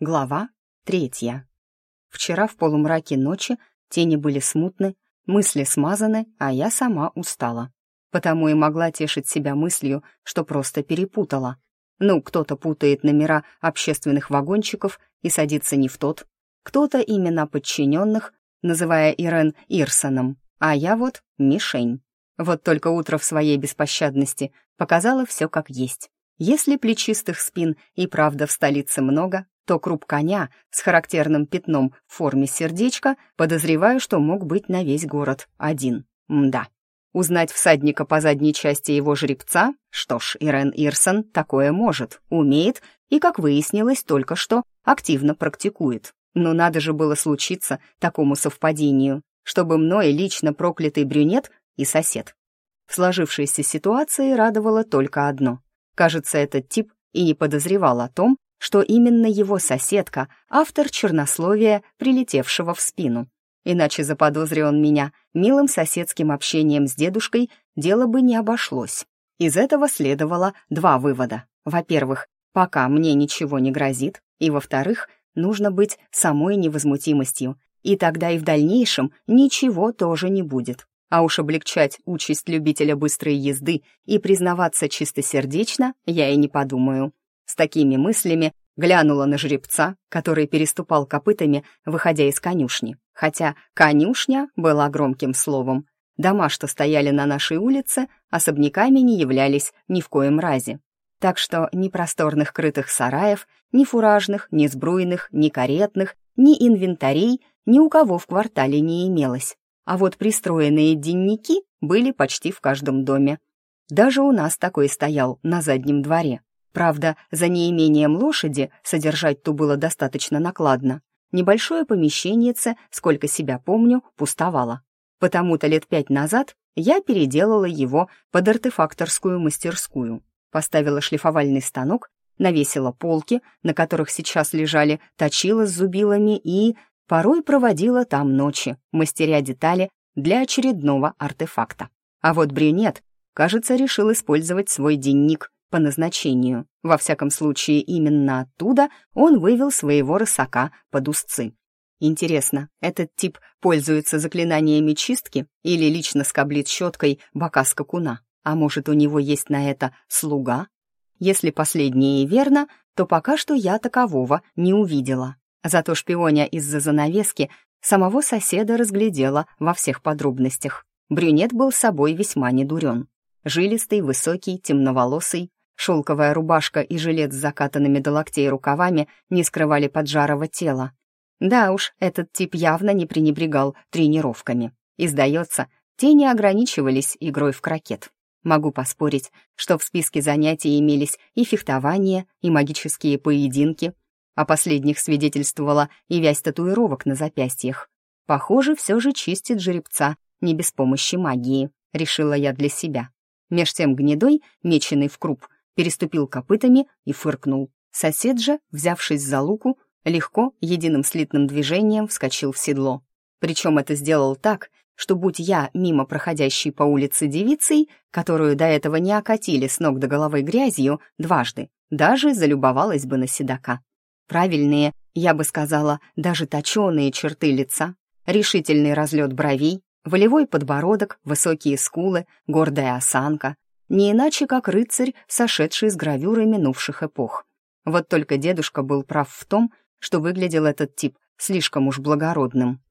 Глава третья. Вчера в полумраке ночи тени были смутны, мысли смазаны, а я сама устала. Потому и могла тешить себя мыслью, что просто перепутала. Ну, кто-то путает номера общественных вагончиков и садится не в тот, кто-то имена подчиненных, называя Ирен Ирсоном, а я вот мишень. Вот только утро в своей беспощадности показало все как есть. Если плечистых спин и правда в столице много, то круп коня с характерным пятном в форме сердечка подозреваю, что мог быть на весь город один. Мда. Узнать всадника по задней части его жеребца? Что ж, Ирен Ирсон такое может, умеет и, как выяснилось только что, активно практикует. Но надо же было случиться такому совпадению, чтобы мной лично проклятый брюнет и сосед. В сложившейся ситуации радовало только одно. Кажется, этот тип и не подозревал о том, что именно его соседка — автор чернословия, прилетевшего в спину. Иначе заподозрил он меня милым соседским общением с дедушкой, дело бы не обошлось. Из этого следовало два вывода. Во-первых, пока мне ничего не грозит, и, во-вторых, нужно быть самой невозмутимостью, и тогда и в дальнейшем ничего тоже не будет. А уж облегчать участь любителя быстрой езды и признаваться чистосердечно я и не подумаю. С такими мыслями глянула на жеребца, который переступал копытами, выходя из конюшни. Хотя конюшня была громким словом. Дома, что стояли на нашей улице, особняками не являлись ни в коем разе. Так что ни просторных крытых сараев, ни фуражных, ни сбруйных, ни каретных, ни инвентарей ни у кого в квартале не имелось. А вот пристроенные денники были почти в каждом доме. Даже у нас такой стоял на заднем дворе. Правда, за неимением лошади содержать ту было достаточно накладно. Небольшое помещеньице, сколько себя помню, пустовало. Потому-то лет пять назад я переделала его под артефакторскую мастерскую. Поставила шлифовальный станок, навесила полки, на которых сейчас лежали точила с зубилами и порой проводила там ночи, мастеря детали для очередного артефакта. А вот брюнет, кажется, решил использовать свой денник по назначению. Во всяком случае, именно оттуда он вывел своего рысака под узцы. Интересно, этот тип пользуется заклинаниями чистки или лично скоблит щеткой бока скакуна? А может, у него есть на это слуга? Если последнее верно, то пока что я такового не увидела. Зато шпионя из-за занавески самого соседа разглядела во всех подробностях. Брюнет был собой весьма недурен. Жилистый, высокий, темноволосый, Шелковая рубашка и жилет с закатанными до локтей рукавами не скрывали поджарого тела. Да уж, этот тип явно не пренебрегал тренировками. И, сдается, те не ограничивались игрой в крокет. Могу поспорить, что в списке занятий имелись и фехтование, и магические поединки. О последних свидетельствовала и вязь татуировок на запястьях. Похоже, все же чистит жеребца не без помощи магии, решила я для себя. Меж тем гнедой, меченый в круп, переступил копытами и фыркнул. Сосед же, взявшись за луку, легко, единым слитным движением вскочил в седло. Причем это сделал так, что будь я мимо проходящей по улице девицей, которую до этого не окатили с ног до головы грязью дважды, даже залюбовалась бы на седока. Правильные, я бы сказала, даже точеные черты лица, решительный разлет бровей, волевой подбородок, высокие скулы, гордая осанка, не иначе как рыцарь, сошедший с гравюры минувших эпох. Вот только дедушка был прав в том, что выглядел этот тип слишком уж благородным.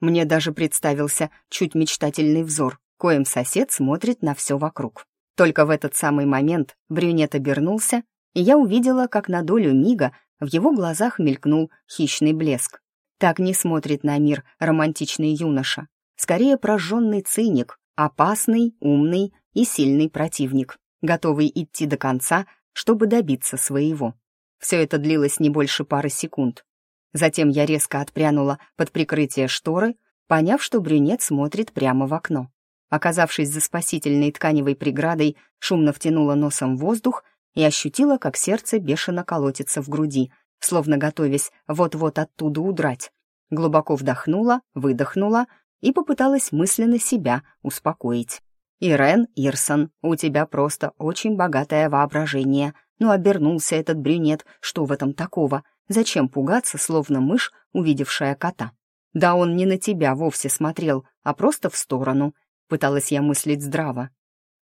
Мне даже представился чуть мечтательный взор, коим сосед смотрит на все вокруг. Только в этот самый момент брюнет обернулся, и я увидела, как на долю мига в его глазах мелькнул хищный блеск. Так не смотрит на мир романтичный юноша. Скорее прожженный циник, опасный, умный и сильный противник, готовый идти до конца, чтобы добиться своего. Все это длилось не больше пары секунд. Затем я резко отпрянула под прикрытие шторы, поняв, что брюнет смотрит прямо в окно. Оказавшись за спасительной тканевой преградой, шумно втянула носом воздух и ощутила, как сердце бешено колотится в груди, словно готовясь вот-вот оттуда удрать. Глубоко вдохнула, выдохнула и попыталась мысленно себя успокоить. «Ирен Ирсон, у тебя просто очень богатое воображение. Ну, обернулся этот брюнет, что в этом такого? Зачем пугаться, словно мышь, увидевшая кота? Да он не на тебя вовсе смотрел, а просто в сторону. Пыталась я мыслить здраво.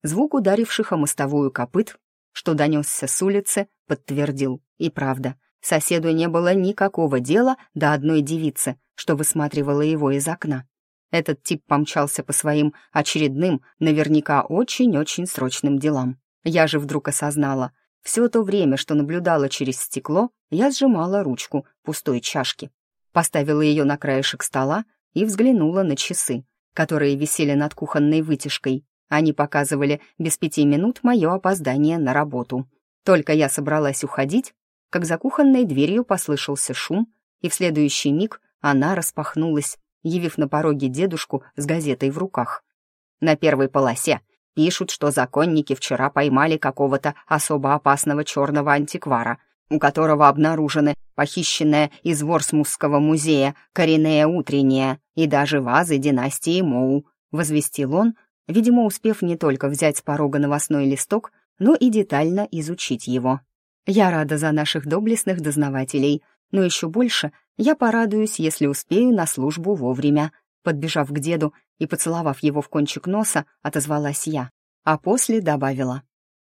Звук ударивших о мостовую копыт, что донесся с улицы, подтвердил. И правда, соседу не было никакого дела до одной девицы, что высматривала его из окна. Этот тип помчался по своим очередным, наверняка очень-очень срочным делам. Я же вдруг осознала, все то время, что наблюдала через стекло, я сжимала ручку пустой чашки. Поставила ее на краешек стола и взглянула на часы, которые висели над кухонной вытяжкой. Они показывали без пяти минут мое опоздание на работу. Только я собралась уходить, как за кухонной дверью послышался шум, и в следующий миг она распахнулась, явив на пороге дедушку с газетой в руках. На первой полосе пишут, что законники вчера поймали какого-то особо опасного черного антиквара, у которого обнаружены похищенная из Ворсмусского музея Коренея Утренняя и даже вазы династии Моу, возвестил он, видимо, успев не только взять с порога новостной листок, но и детально изучить его. Я рада за наших доблестных дознавателей, но еще больше я порадуюсь, если успею на службу вовремя. Подбежав к деду и поцеловав его в кончик носа, отозвалась я, а после добавила.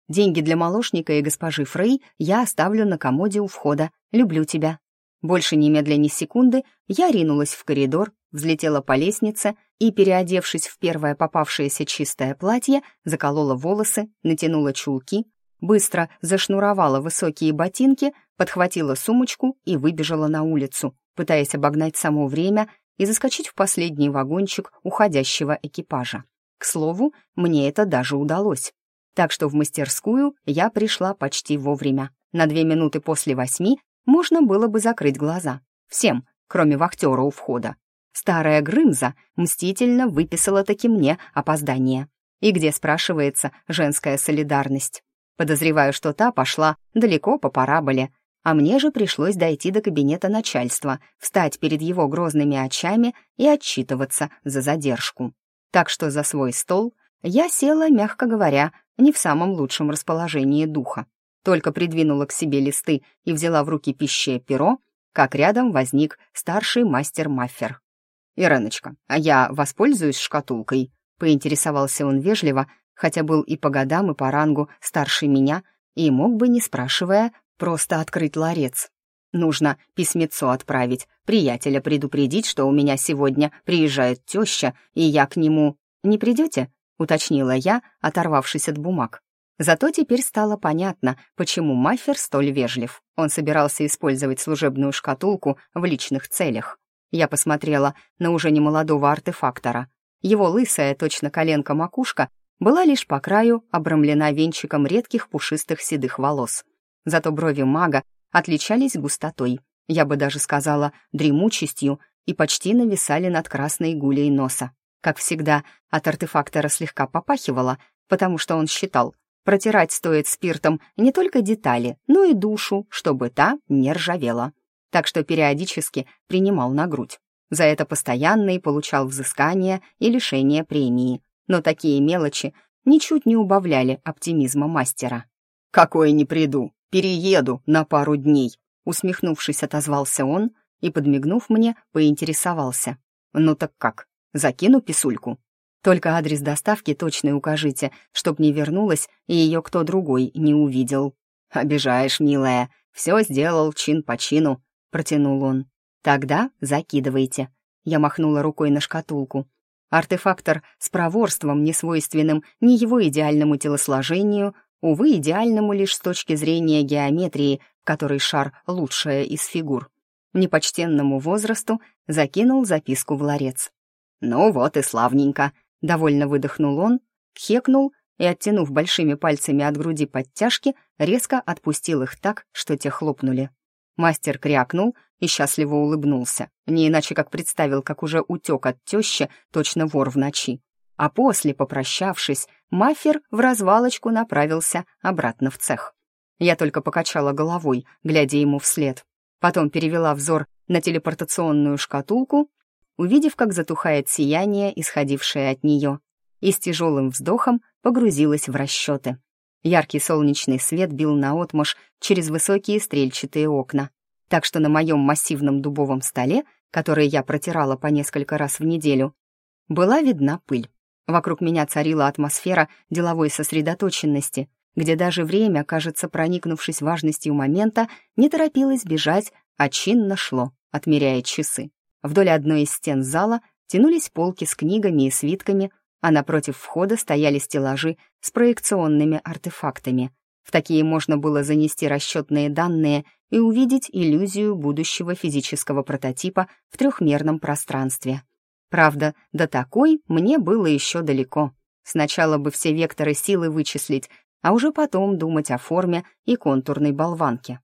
«Деньги для молочника и госпожи Фрей я оставлю на комоде у входа. Люблю тебя». Больше немедля ни секунды я ринулась в коридор, взлетела по лестнице и, переодевшись в первое попавшееся чистое платье, заколола волосы, натянула чулки, быстро зашнуровала высокие ботинки, подхватила сумочку и выбежала на улицу, пытаясь обогнать само время и заскочить в последний вагончик уходящего экипажа. К слову, мне это даже удалось. Так что в мастерскую я пришла почти вовремя. На две минуты после восьми можно было бы закрыть глаза. Всем, кроме вахтера у входа. Старая Грымза мстительно выписала таки мне опоздание. И где, спрашивается, женская солидарность? Подозреваю, что та пошла далеко по параболе, а мне же пришлось дойти до кабинета начальства, встать перед его грозными очами и отчитываться за задержку. Так что за свой стол я села, мягко говоря, не в самом лучшем расположении духа. Только придвинула к себе листы и взяла в руки пищее перо, как рядом возник старший мастер Маффер. «Иреночка, а я воспользуюсь шкатулкой?» — поинтересовался он вежливо, хотя был и по годам, и по рангу старше меня, и мог бы, не спрашивая, Просто открыть ларец. Нужно письмецо отправить, приятеля предупредить, что у меня сегодня приезжает теща, и я к нему... «Не придете?» — уточнила я, оторвавшись от бумаг. Зато теперь стало понятно, почему Маффер столь вежлив. Он собирался использовать служебную шкатулку в личных целях. Я посмотрела на уже немолодого артефактора. Его лысая, точно коленка макушка, была лишь по краю обрамлена венчиком редких пушистых седых волос. Зато брови мага отличались густотой, я бы даже сказала, дремучестью, и почти нависали над красной гулей носа. Как всегда, от артефактора слегка попахивало, потому что он считал, протирать стоит спиртом не только детали, но и душу, чтобы та не ржавела. Так что периодически принимал на грудь. За это постоянно и получал взыскание и лишение премии. Но такие мелочи ничуть не убавляли оптимизма мастера. «Какой не приду!» Перееду на пару дней», — усмехнувшись, отозвался он и, подмигнув мне, поинтересовался. «Ну так как, закину писульку?» «Только адрес доставки точно укажите, чтоб не вернулась и ее кто другой не увидел». «Обижаешь, милая, все сделал чин по чину», — протянул он. «Тогда закидывайте». Я махнула рукой на шкатулку. Артефактор с проворством, несвойственным ни его идеальному телосложению, Увы, идеальному лишь с точки зрения геометрии, в которой шар — лучшая из фигур. Непочтенному возрасту закинул записку в ларец. «Ну вот и славненько», — довольно выдохнул он, хекнул и, оттянув большими пальцами от груди подтяжки, резко отпустил их так, что те хлопнули. Мастер крякнул и счастливо улыбнулся, не иначе как представил, как уже утек от тещи, точно вор в ночи а после, попрощавшись, Маффер в развалочку направился обратно в цех. Я только покачала головой, глядя ему вслед. Потом перевела взор на телепортационную шкатулку, увидев, как затухает сияние, исходившее от нее, и с тяжелым вздохом погрузилась в расчеты. Яркий солнечный свет бил наотмашь через высокие стрельчатые окна. так что на моем массивном дубовом столе, который я протирала по несколько раз в неделю, была видна пыль. Вокруг меня царила атмосфера деловой сосредоточенности, где даже время, кажется, проникнувшись важностью момента, не торопилось бежать, а чинно шло, отмеряя часы. Вдоль одной из стен зала тянулись полки с книгами и свитками, а напротив входа стояли стеллажи с проекционными артефактами. В такие можно было занести расчетные данные и увидеть иллюзию будущего физического прототипа в трехмерном пространстве. Правда, до такой мне было еще далеко. Сначала бы все векторы силы вычислить, а уже потом думать о форме и контурной болванке.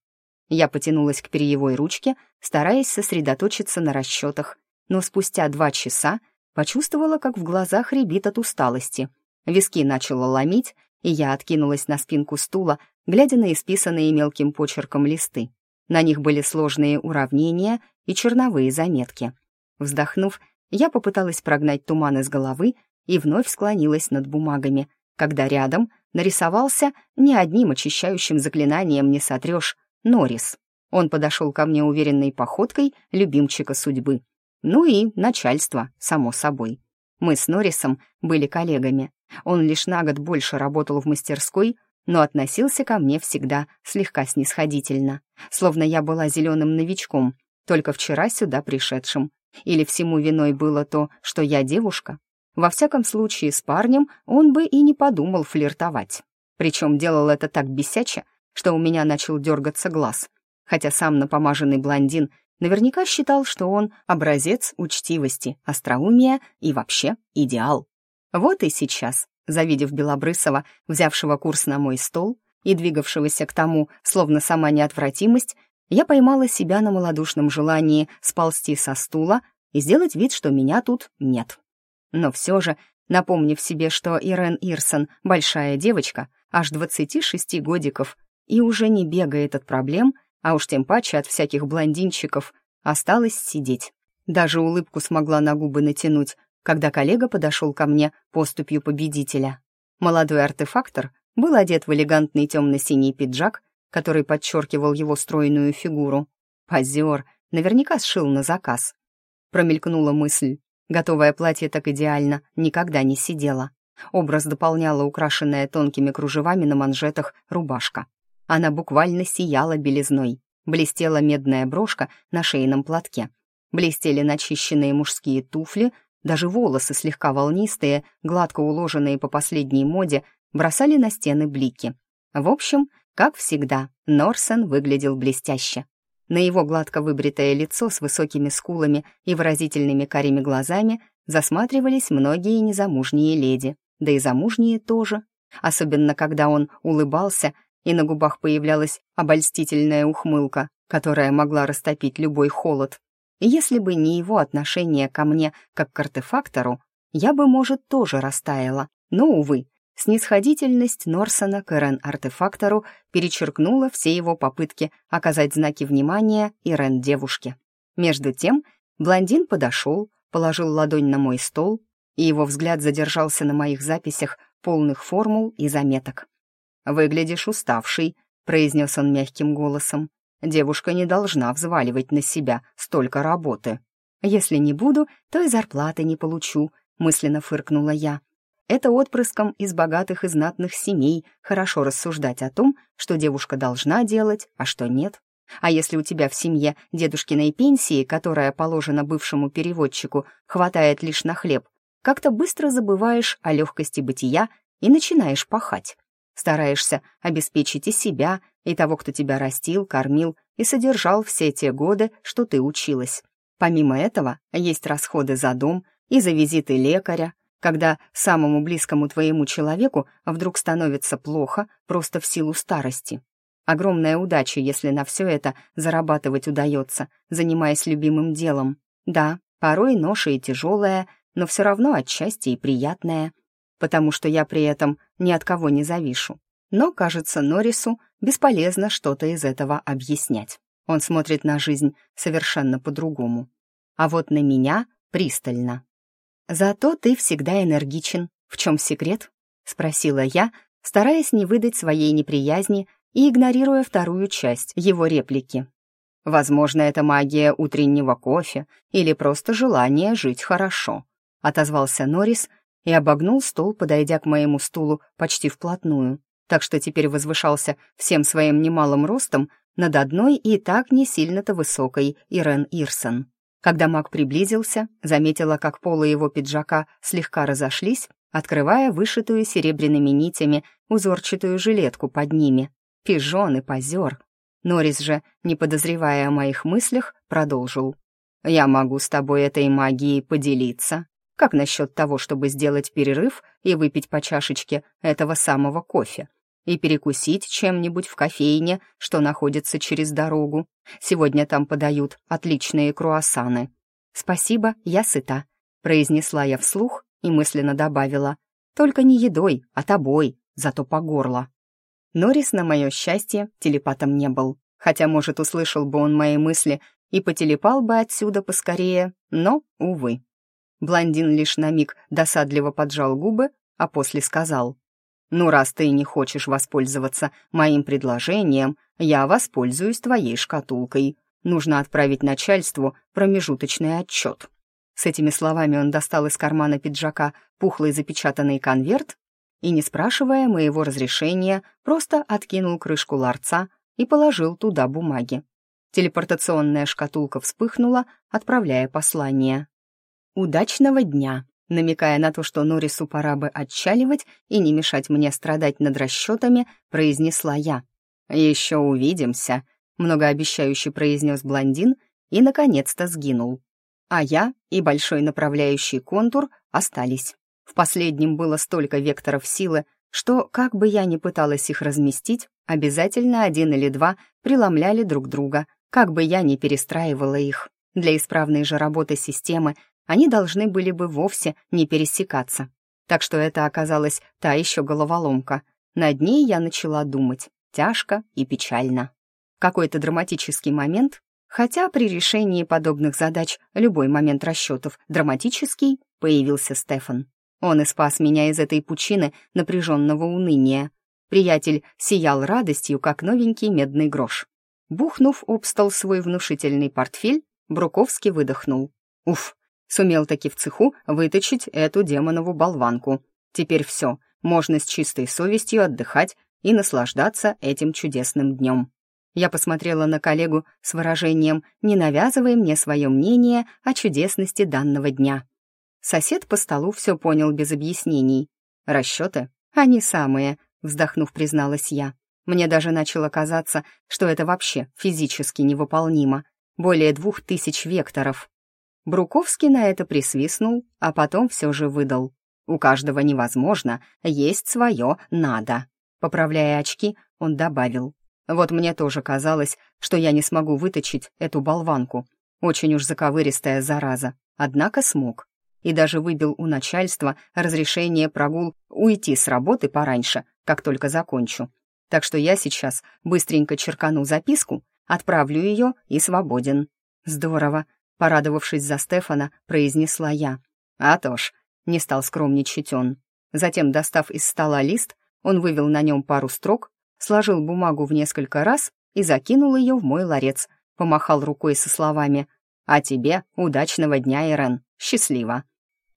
Я потянулась к перьевой ручке, стараясь сосредоточиться на расчетах, но спустя два часа почувствовала, как в глазах рябит от усталости. Виски начало ломить, и я откинулась на спинку стула, глядя на исписанные мелким почерком листы. На них были сложные уравнения и черновые заметки. Вздохнув, я попыталась прогнать туман из головы и вновь склонилась над бумагами, когда рядом нарисовался ни одним очищающим заклинанием не сотрешь Норрис. Он подошел ко мне уверенной походкой любимчика судьбы. Ну и начальство, само собой. Мы с Норрисом были коллегами. Он лишь на год больше работал в мастерской, но относился ко мне всегда слегка снисходительно, словно я была зеленым новичком, только вчера сюда пришедшим. Или всему виной было то, что я девушка? Во всяком случае, с парнем он бы и не подумал флиртовать. Причем делал это так бесяче, что у меня начал дергаться глаз, хотя сам напомаженный блондин наверняка считал, что он образец учтивости, остроумия и вообще идеал. Вот и сейчас, завидев Белобрысова, взявшего курс на мой стол и двигавшегося к тому, словно сама неотвратимость, я поймала себя на малодушном желании сползти со стула и сделать вид, что меня тут нет. Но все же, напомнив себе, что Ирен Ирсон — большая девочка, аж 26 годиков, и уже не бегает от проблем, а уж тем паче от всяких блондинчиков, осталось сидеть. Даже улыбку смогла на губы натянуть, когда коллега подошел ко мне поступью победителя. Молодой артефактор был одет в элегантный темно-синий пиджак, который подчеркивал его стройную фигуру. Позер, наверняка сшил на заказ. Промелькнула мысль, Готовое платье так идеально никогда не сидело. Образ дополняла украшенная тонкими кружевами на манжетах рубашка. Она буквально сияла белизной. Блестела медная брошка на шейном платке. Блестели начищенные мужские туфли, даже волосы слегка волнистые, гладко уложенные по последней моде, бросали на стены блики. В общем, как всегда, Норсен выглядел блестяще. На его гладко выбритое лицо с высокими скулами и выразительными карими глазами засматривались многие незамужние леди, да и замужние тоже, особенно когда он улыбался, и на губах появлялась обольстительная ухмылка, которая могла растопить любой холод. Если бы не его отношение ко мне как к артефактору, я бы, может, тоже растаяла, но, увы, Снисходительность Норсона к Ирен-артефактору перечеркнула все его попытки оказать знаки внимания Ирен-девушке. Между тем блондин подошел, положил ладонь на мой стол, и его взгляд задержался на моих записях полных формул и заметок. «Выглядишь уставший», — произнес он мягким голосом. «Девушка не должна взваливать на себя столько работы». «Если не буду, то и зарплаты не получу», — мысленно фыркнула я. Это отпрыском из богатых и знатных семей хорошо рассуждать о том, что девушка должна делать, а что нет. А если у тебя в семье дедушкиной пенсии, которая положена бывшему переводчику, хватает лишь на хлеб, как-то быстро забываешь о легкости бытия и начинаешь пахать. Стараешься обеспечить и себя, и того, кто тебя растил, кормил и содержал все те годы, что ты училась. Помимо этого, есть расходы за дом и за визиты лекаря, когда самому близкому твоему человеку вдруг становится плохо просто в силу старости. Огромная удача, если на все это зарабатывать удается, занимаясь любимым делом. Да, порой ноша и тяжелая, но все равно отчасти и приятная, потому что я при этом ни от кого не завишу. Но, кажется, Норрису бесполезно что-то из этого объяснять. Он смотрит на жизнь совершенно по-другому. А вот на меня пристально. «Зато ты всегда энергичен. В чем секрет?» — спросила я, стараясь не выдать своей неприязни и игнорируя вторую часть его реплики. Возможно, это магия утреннего кофе или просто желание жить хорошо», — отозвался Норрис и обогнул стол, подойдя к моему стулу почти вплотную, так что теперь возвышался всем своим немалым ростом над одной и так не сильно-то высокой Ирен Ирсон. Когда маг приблизился, заметила, как полы его пиджака слегка разошлись, открывая вышитую серебряными нитями узорчатую жилетку под ними. Пижон и позер. Норрис же, не подозревая о моих мыслях, продолжил. «Я могу с тобой этой магией поделиться. Как насчет того, чтобы сделать перерыв и выпить по чашечке этого самого кофе? И перекусить чем-нибудь в кофейне, что находится через дорогу. Сегодня там подают отличные круассаны. «Спасибо, я сыта», — произнесла я вслух и мысленно добавила. «Только не едой, а тобой, зато по горло». Норрис, на мое счастье, телепатом не был, хотя, может, услышал бы он мои мысли и потелепал бы отсюда поскорее, но, увы. Блондин лишь на миг досадливо поджал губы, а после сказал. «Ну, раз ты не хочешь воспользоваться моим предложением, я воспользуюсь твоей шкатулкой. Нужно отправить начальству промежуточный отчет». С этими словами он достал из кармана пиджака пухлый запечатанный конверт и, не спрашивая моего разрешения, просто откинул крышку ларца и положил туда бумаги. Телепортационная шкатулка вспыхнула, отправляя послание. «Удачного дня!» Намекая на то, что Норрису пора бы отчаливать и не мешать мне страдать над расчетами, произнесла я. «Еще увидимся», — многообещающе произнес блондин и, наконец-то, сгинул. А я и большой направляющий контур остались. В последнем было столько векторов силы, что, как бы я ни пыталась их разместить, обязательно один или два преломляли друг друга, как бы я ни перестраивала их. Для исправной же работы системы они должны были бы вовсе не пересекаться. Так что это оказалась та еще головоломка. Над ней я начала думать, тяжко и печально. Какой-то драматический момент, хотя при решении подобных задач любой момент расчетов драматический, появился Стефан. Он и спас меня из этой пучины напряженного уныния. Приятель сиял радостью, как новенький медный грош. Бухнув об стол свой внушительный портфель, Бруковский выдохнул. «Уф, Сумел таки в цеху выточить эту демонову болванку. Теперь все, можно с чистой совестью отдыхать и наслаждаться этим чудесным днем. Я посмотрела на коллегу с выражением «не навязывай мне свое мнение о чудесности данного дня». Сосед по столу все понял без объяснений. «Расчеты? Они самые», — вздохнув, призналась я. Мне даже начало казаться, что это вообще физически невыполнимо. Более двух тысяч векторов. Бруковский на это присвистнул, а потом все же выдал. «У каждого невозможно, есть свое «надо». Поправляя очки, он добавил. «Вот мне тоже казалось, что я не смогу выточить эту болванку. Очень уж заковыристая зараза. Однако смог. И даже выбил у начальства разрешение прогул уйти с работы пораньше, как только закончу. Так что я сейчас быстренько черкану записку, отправлю ее и свободен. Здорово. Порадовавшись за Стефана, произнесла я. «А то ж», — не стал скромничать он. Затем, достав из стола лист, он вывел на нем пару строк, сложил бумагу в несколько раз и закинул ее в мой ларец, помахал рукой со словами «А тебе удачного дня, Ирен, счастливо».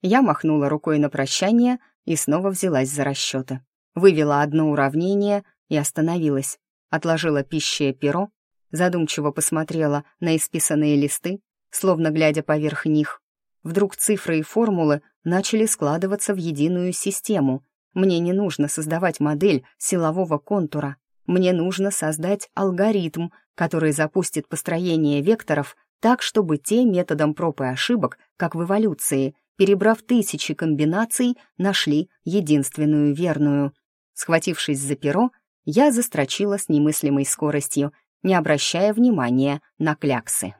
Я махнула рукой на прощание и снова взялась за расчеты. Вывела одно уравнение и остановилась. Отложила пищее перо, задумчиво посмотрела на исписанные листы словно глядя поверх них. Вдруг цифры и формулы начали складываться в единую систему. Мне не нужно создавать модель силового контура. Мне нужно создать алгоритм, который запустит построение векторов так, чтобы те методом проб и ошибок, как в эволюции, перебрав тысячи комбинаций, нашли единственную верную. Схватившись за перо, я застрочила с немыслимой скоростью, не обращая внимания на кляксы.